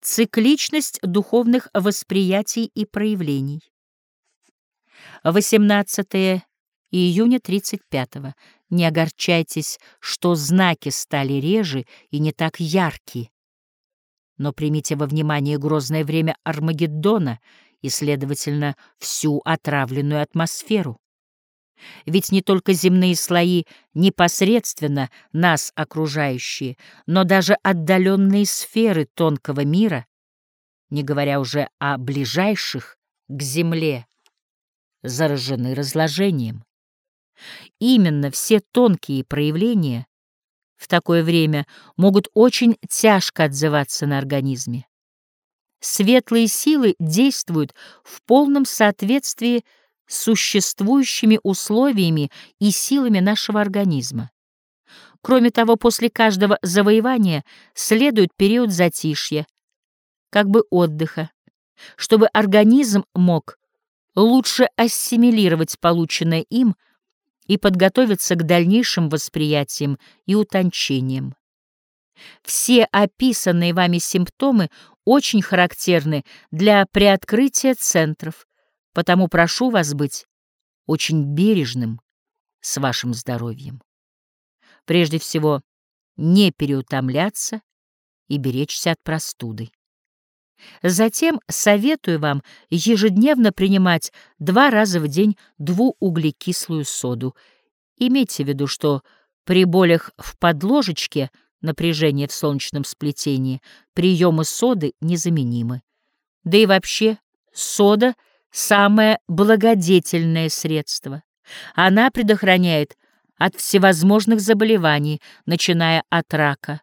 цикличность духовных восприятий и проявлений. 18 июня 35 -го. Не огорчайтесь, что знаки стали реже и не так яркие. Но примите во внимание грозное время Армагеддона и, следовательно, всю отравленную атмосферу. Ведь не только земные слои непосредственно нас окружающие, но даже отдаленные сферы тонкого мира, не говоря уже о ближайших к Земле, заражены разложением. Именно все тонкие проявления в такое время могут очень тяжко отзываться на организме. Светлые силы действуют в полном соответствии существующими условиями и силами нашего организма. Кроме того, после каждого завоевания следует период затишья, как бы отдыха, чтобы организм мог лучше ассимилировать полученное им и подготовиться к дальнейшим восприятиям и утончениям. Все описанные вами симптомы очень характерны для приоткрытия центров, Потому прошу вас быть очень бережным с вашим здоровьем. Прежде всего, не переутомляться и беречься от простуды. Затем советую вам ежедневно принимать два раза в день двууглекислую соду. Имейте в виду, что при болях в подложечке напряжение в солнечном сплетении приемы соды незаменимы. Да и вообще сода — самое благодетельное средство. Она предохраняет от всевозможных заболеваний, начиная от рака.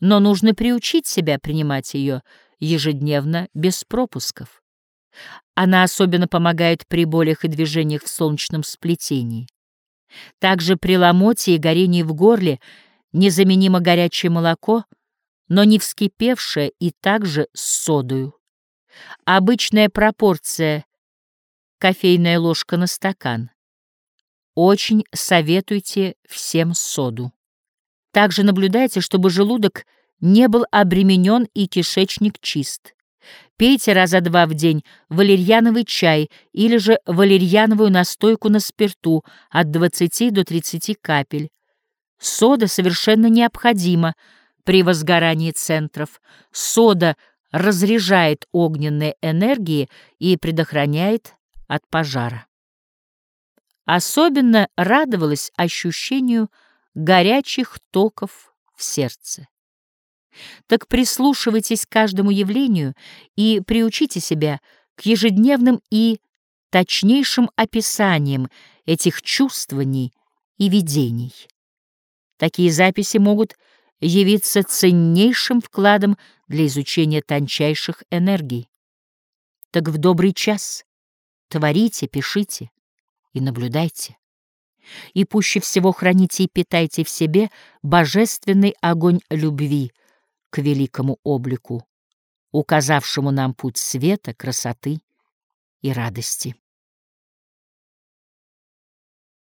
Но нужно приучить себя принимать ее ежедневно без пропусков. Она особенно помогает при болях и движениях в солнечном сплетении. Также при ломоте и горении в горле незаменимо горячее молоко, но не вскипевшее и также с содою. Обычная пропорция кофейная ложка на стакан. Очень советуйте всем соду. Также наблюдайте, чтобы желудок не был обременен и кишечник чист. Пейте раза два в день валерьяновый чай или же валерьяновую настойку на спирту от 20 до 30 капель. Сода совершенно необходима при возгорании центров. Сода разряжает огненные энергии и предохраняет от пожара. Особенно радовалась ощущению горячих токов в сердце. Так прислушивайтесь к каждому явлению и приучите себя к ежедневным и точнейшим описаниям этих чувствований и видений. Такие записи могут явиться ценнейшим вкладом для изучения тончайших энергий. Так в добрый час Творите, пишите и наблюдайте. И пуще всего храните и питайте в себе божественный огонь любви к великому облику, указавшему нам путь света, красоты и радости.